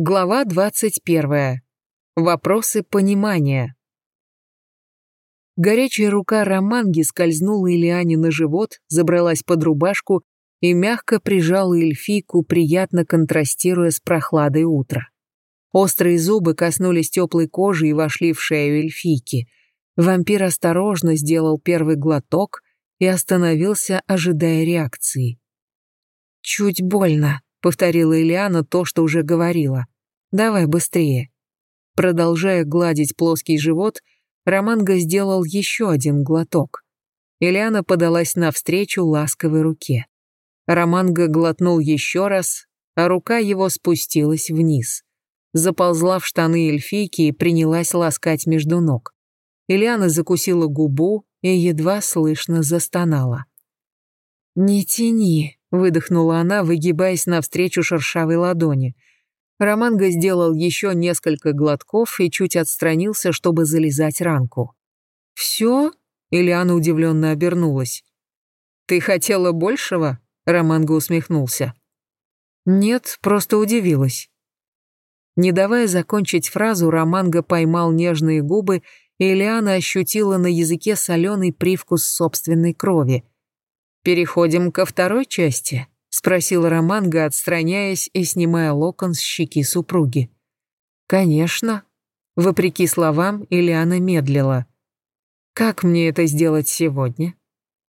Глава 21. Вопросы понимания. Горячая рука Романги скользнула Ильяне на живот, забралась под рубашку и мягко прижала эльфийку, приятно контрастируя с прохладой утра. Острые зубы коснулись теплой кожи и вошли в шею эльфийки. Вампир осторожно сделал первый глоток и остановился, ожидая реакции. «Чуть больно», — повторила Ильяна то, что уже говорила. «Давай быстрее». Продолжая гладить плоский живот, Романго сделал еще один глоток. Ильяна подалась навстречу ласковой руке. Романго глотнул еще раз, а рука его спустилась вниз. Заползла в штаны эльфийки и принялась ласкать между ног. Ильяна закусила губу и едва слышно застонала. «Не тяни», выдохнула она, выгибаясь навстречу шершавой ладони. Романго сделал еще несколько глотков и чуть отстранился, чтобы залезать ранку. «Все?» — Ильяна удивленно обернулась. «Ты хотела большего?» — Романго усмехнулся. «Нет, просто удивилась». Не давая закончить фразу, Романго поймал нежные губы, и Ильяна ощутила на языке соленый привкус собственной крови — «Переходим ко второй части?» — спросил Романго, отстраняясь и снимая локон с щеки супруги. «Конечно». Вопреки словам, Ильяна медлила. «Как мне это сделать сегодня?»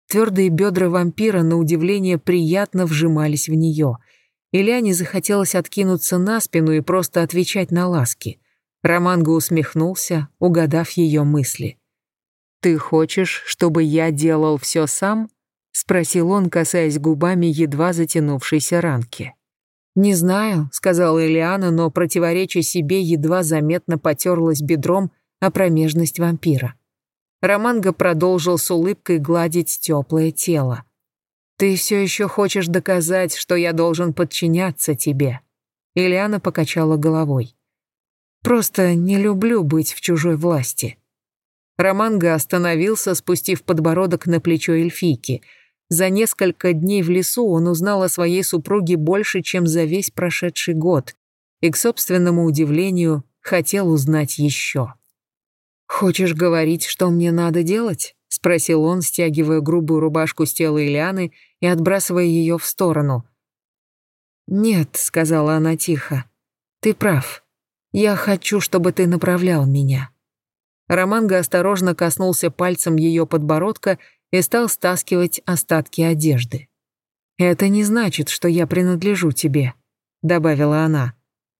Твердые бедра вампира, на удивление, приятно вжимались в нее. Ильяне захотелось откинуться на спину и просто отвечать на ласки. Романго усмехнулся, угадав ее мысли. «Ты хочешь, чтобы я делал все сам?» — спросил он, касаясь губами едва затянувшейся ранки. «Не знаю», — сказала Элиана, но, противореча себе, едва заметно потерлась бедром о промежность вампира. Романго продолжил с улыбкой гладить теплое тело. «Ты все еще хочешь доказать, что я должен подчиняться тебе?» Ильяна покачала головой. «Просто не люблю быть в чужой власти». Романго остановился, спустив подбородок на плечо эльфийки — за несколько дней в лесу он узнал о своей супруге больше, чем за весь прошедший год, и, к собственному удивлению, хотел узнать еще. «Хочешь говорить, что мне надо делать?» — спросил он, стягивая грубую рубашку с тела Ильяны и отбрасывая ее в сторону. «Нет», — сказала она тихо, — «ты прав. Я хочу, чтобы ты направлял меня». Романго осторожно коснулся пальцем ее подбородка и стал стаскивать остатки одежды. «Это не значит, что я принадлежу тебе», — добавила она.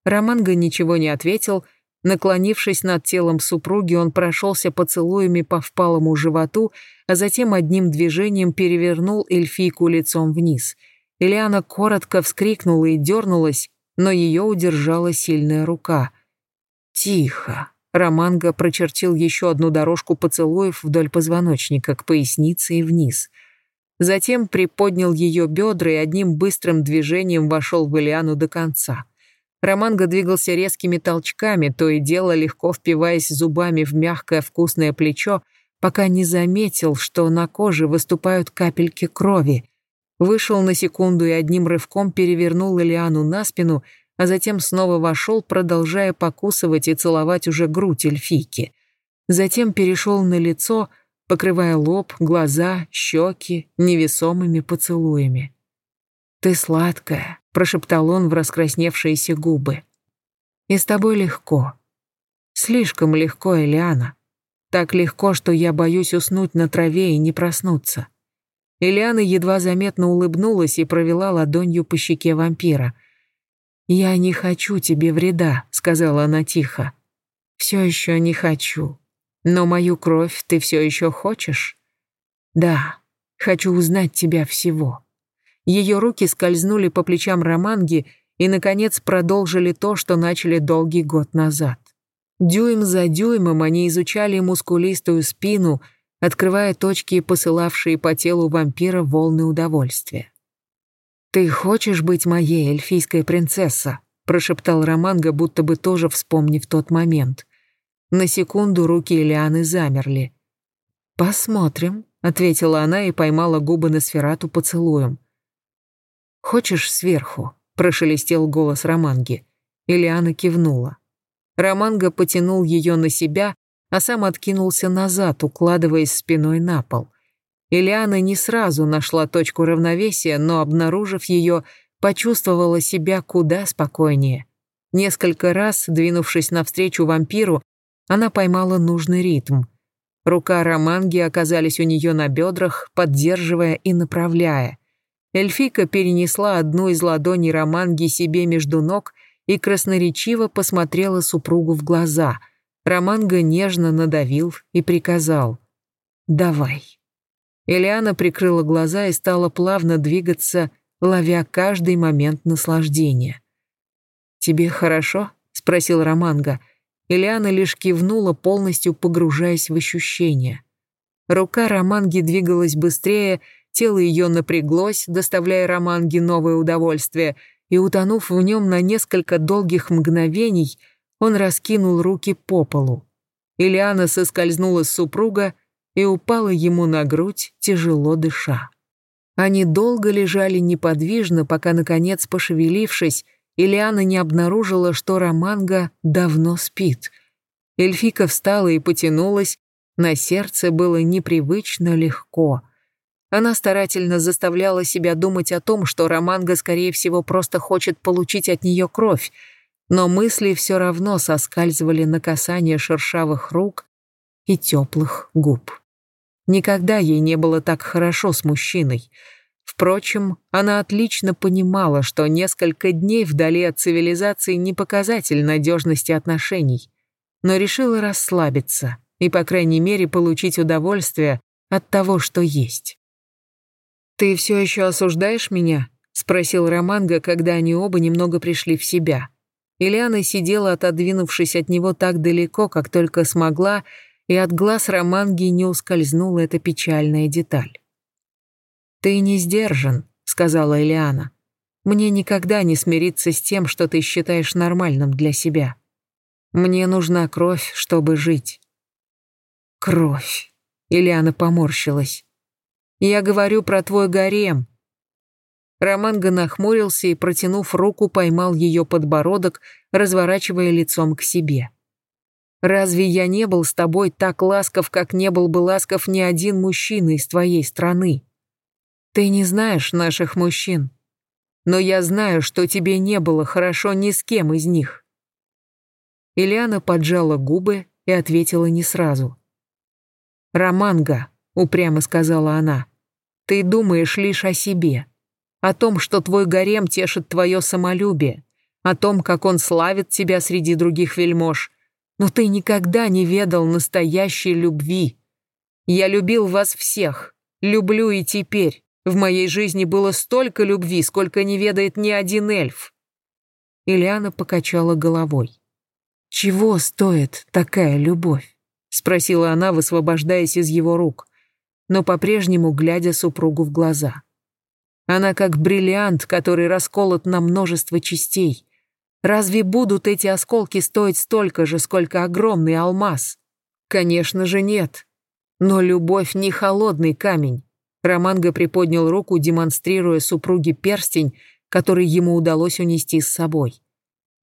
Романго ничего не ответил. Наклонившись над телом супруги, он прошелся поцелуями по впалому животу, а затем одним движением перевернул эльфийку лицом вниз. Ильяна коротко вскрикнула и дернулась, но ее удержала сильная рука. «Тихо», Романго прочертил еще одну дорожку поцелуев вдоль позвоночника к пояснице и вниз. Затем приподнял ее бедра и одним быстрым движением вошел в Элиану до конца. Романго двигался резкими толчками, то и дело легко впиваясь зубами в мягкое вкусное плечо, пока не заметил, что на коже выступают капельки крови. Вышел на секунду и одним рывком перевернул Элиану на спину — а затем снова вошел, продолжая покусывать и целовать уже грудь эльфийки. Затем перешел на лицо, покрывая лоб, глаза, щеки невесомыми поцелуями. «Ты сладкая», — прошептал он в раскрасневшиеся губы. «И с тобой легко. Слишком легко, Элиана. Так легко, что я боюсь уснуть на траве и не проснуться». Элиана едва заметно улыбнулась и провела ладонью по щеке вампира — «Я не хочу тебе вреда», — сказала она тихо. «Все еще не хочу. Но мою кровь ты все еще хочешь?» «Да, хочу узнать тебя всего». Ее руки скользнули по плечам Романги и, наконец, продолжили то, что начали долгий год назад. Дюйм за дюймом они изучали мускулистую спину, открывая точки, посылавшие по телу вампира волны удовольствия. «Ты хочешь быть моей, эльфийская принцесса?» прошептал Романго, будто бы тоже вспомнив тот момент. На секунду руки Элианы замерли. «Посмотрим», — ответила она и поймала губы на сферату поцелуем. «Хочешь сверху?» — прошелестел голос Романги. Ильяна кивнула. Романго потянул ее на себя, а сам откинулся назад, укладываясь спиной на пол. Ильяна не сразу нашла точку равновесия, но, обнаружив ее, почувствовала себя куда спокойнее. Несколько раз, двинувшись навстречу вампиру, она поймала нужный ритм. Рука Романги оказались у нее на бедрах, поддерживая и направляя. Эльфика перенесла одну из ладоней Романги себе между ног и красноречиво посмотрела супругу в глаза. Романга нежно надавил и приказал «Давай». Элиана прикрыла глаза и стала плавно двигаться, ловя каждый момент наслаждения. «Тебе хорошо?» — спросил Романга. Элиана лишь кивнула, полностью погружаясь в ощущения. Рука Романги двигалась быстрее, тело ее напряглось, доставляя Романге новое удовольствие, и, утонув в нем на несколько долгих мгновений, он раскинул руки по полу. Ильяна соскользнула с супруга и упала ему на грудь, тяжело дыша. Они долго лежали неподвижно, пока, наконец, пошевелившись, Ильяна не обнаружила, что Романга давно спит. Эльфика встала и потянулась, на сердце было непривычно легко. Она старательно заставляла себя думать о том, что Романга, скорее всего, просто хочет получить от нее кровь, но мысли все равно соскальзывали на касание шершавых рук и теплых губ. Никогда ей не было так хорошо с мужчиной — Впрочем, она отлично понимала, что несколько дней вдали от цивилизации не показатель надежности отношений, но решила расслабиться и, по крайней мере, получить удовольствие от того, что есть. «Ты все еще осуждаешь меня?» — спросил Романго, когда они оба немного пришли в себя. Ильяна сидела, отодвинувшись от него так далеко, как только смогла, и от глаз Романги не ускользнула эта печальная деталь. «Ты не сдержан», — сказала Элиана. «Мне никогда не смириться с тем, что ты считаешь нормальным для себя. Мне нужна кровь, чтобы жить». «Кровь», — Элиана поморщилась. «Я говорю про твой гарем». Романго нахмурился и, протянув руку, поймал ее подбородок, разворачивая лицом к себе. «Разве я не был с тобой так ласков, как не был бы ласков ни один мужчина из твоей страны?» Ты не знаешь наших мужчин, но я знаю, что тебе не было хорошо ни с кем из них». Ильяна поджала губы и ответила не сразу. «Романга», — упрямо сказала она, — «ты думаешь лишь о себе, о том, что твой гарем тешит твое самолюбие, о том, как он славит тебя среди других вельмож, но ты никогда не ведал настоящей любви. Я любил вас всех, люблю и теперь, в моей жизни было столько любви, сколько не ведает ни один эльф. Ильяна покачала головой. «Чего стоит такая любовь?» — спросила она, высвобождаясь из его рук, но по-прежнему глядя супругу в глаза. Она как бриллиант, который расколот на множество частей. Разве будут эти осколки стоить столько же, сколько огромный алмаз? Конечно же нет. Но любовь не холодный камень. Романго приподнял руку, демонстрируя супруге перстень, который ему удалось унести с собой.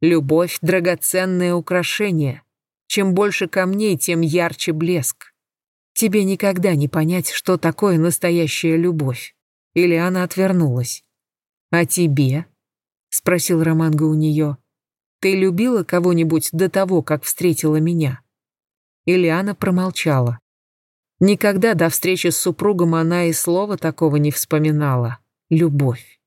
Любовь — драгоценное украшение. Чем больше камней, тем ярче блеск. Тебе никогда не понять, что такое настоящая любовь. Или она отвернулась. «А тебе?» — спросил Романго у нее. «Ты любила кого-нибудь до того, как встретила меня?» Ильяна промолчала. Никогда до встречи с супругом она и слова такого не вспоминала. Любовь.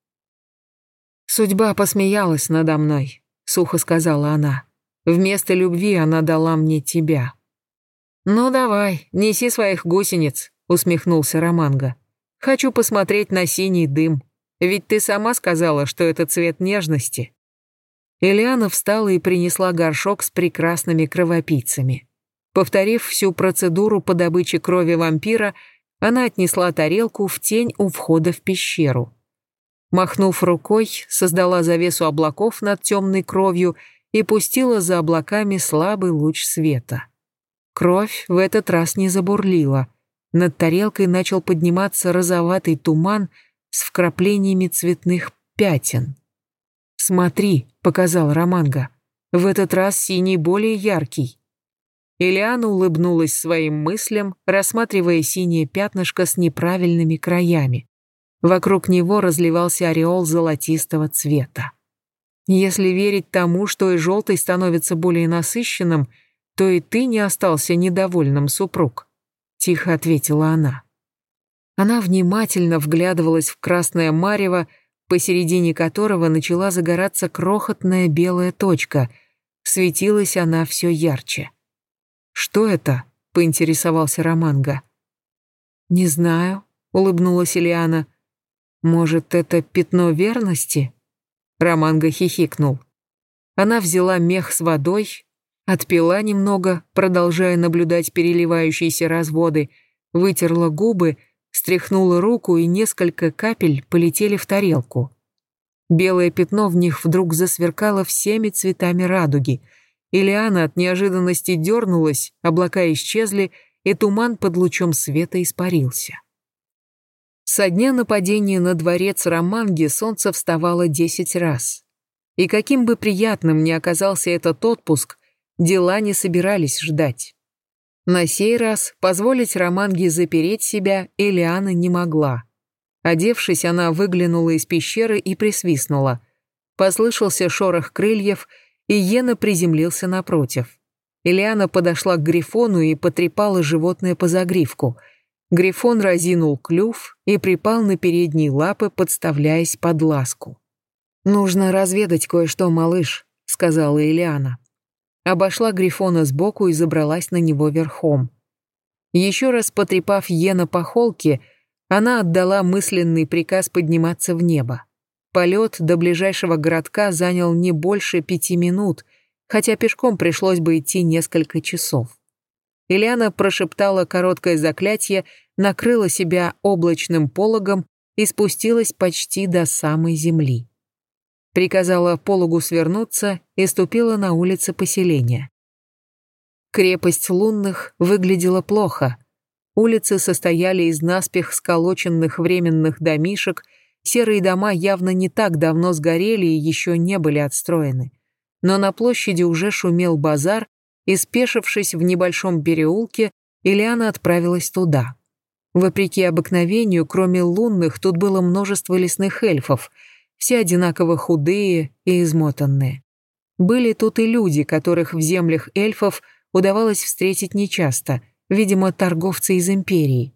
«Судьба посмеялась надо мной», — сухо сказала она. «Вместо любви она дала мне тебя». «Ну давай, неси своих гусениц», — усмехнулся Романго. «Хочу посмотреть на синий дым. Ведь ты сама сказала, что это цвет нежности». Ильяна встала и принесла горшок с прекрасными кровопийцами. Повторив всю процедуру по добыче крови вампира, она отнесла тарелку в тень у входа в пещеру. Махнув рукой, создала завесу облаков над темной кровью и пустила за облаками слабый луч света. Кровь в этот раз не забурлила. Над тарелкой начал подниматься розоватый туман с вкраплениями цветных пятен. «Смотри», — показал Романго, В этот раз синий более яркий. Ильяна улыбнулась своим мыслям, рассматривая синее пятнышко с неправильными краями. Вокруг него разливался ореол золотистого цвета. Если верить тому, что и желтый становится более насыщенным, то и ты не остался недовольным, супруг», — тихо ответила она. Она внимательно вглядывалась в красное марево, посередине которого начала загораться крохотная белая точка. Светилась она все ярче. «Что это?» — поинтересовался Романго. «Не знаю», — улыбнулась Ильяна. «Может, это пятно верности?» Романго хихикнул. Она взяла мех с водой, отпила немного, продолжая наблюдать переливающиеся разводы, вытерла губы, стряхнула руку, и несколько капель полетели в тарелку. Белое пятно в них вдруг засверкало всеми цветами радуги — Ильяна от неожиданности дернулась, облака исчезли, и туман под лучом света испарился. Со дня нападения на дворец Романги солнце вставало десять раз. И каким бы приятным ни оказался этот отпуск, дела не собирались ждать. На сей раз позволить Романге запереть себя Элиана не могла. Одевшись, она выглянула из пещеры и присвистнула. Послышался шорох крыльев, и Йена приземлился напротив. Ильяна подошла к Грифону и потрепала животное по загривку. Грифон разинул клюв и припал на передние лапы, подставляясь под ласку. «Нужно разведать кое-что, малыш», — сказала Ильяна. Обошла Грифона сбоку и забралась на него верхом. Еще раз потрепав Йена по холке, она отдала мысленный приказ подниматься в небо. Полет до ближайшего городка занял не больше пяти минут, хотя пешком пришлось бы идти несколько часов. Ильяна прошептала короткое заклятие, накрыла себя облачным пологом и спустилась почти до самой земли. Приказала пологу свернуться и ступила на улицы поселения. Крепость лунных выглядела плохо. Улицы состояли из наспех сколоченных временных домишек – Серые дома явно не так давно сгорели и еще не были отстроены. Но на площади уже шумел базар, и, спешившись в небольшом переулке, Ильяна отправилась туда. Вопреки обыкновению, кроме лунных, тут было множество лесных эльфов, все одинаково худые и измотанные. Были тут и люди, которых в землях эльфов удавалось встретить нечасто, видимо, торговцы из империи.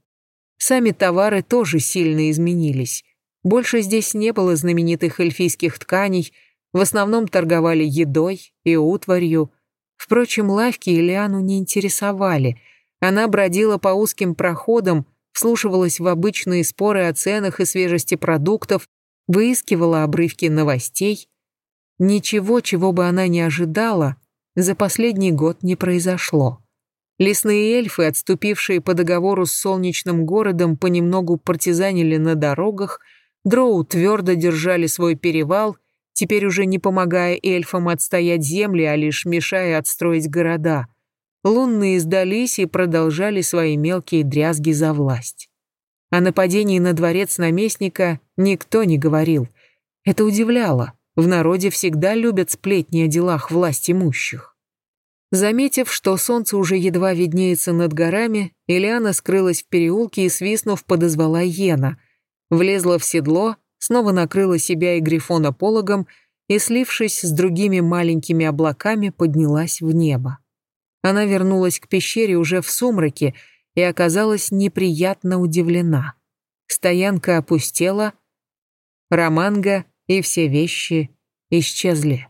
Сами товары тоже сильно изменились. Больше здесь не было знаменитых эльфийских тканей, в основном торговали едой и утварью. Впрочем, лавки Ильяну не интересовали. Она бродила по узким проходам, вслушивалась в обычные споры о ценах и свежести продуктов, выискивала обрывки новостей. Ничего, чего бы она не ожидала, за последний год не произошло. Лесные эльфы, отступившие по договору с солнечным городом, понемногу партизанили на дорогах – Дроу твердо держали свой перевал, теперь уже не помогая эльфам отстоять земли, а лишь мешая отстроить города. Лунные сдались и продолжали свои мелкие дрязги за власть. О нападении на дворец наместника никто не говорил. Это удивляло. В народе всегда любят сплетни о делах власть имущих. Заметив, что солнце уже едва виднеется над горами, Элиана скрылась в переулке и, свистнув, подозвала Йена — влезла в седло, снова накрыла себя и Грифона пологом и, слившись с другими маленькими облаками, поднялась в небо. Она вернулась к пещере уже в сумраке и оказалась неприятно удивлена. Стоянка опустела, романга и все вещи исчезли.